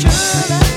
should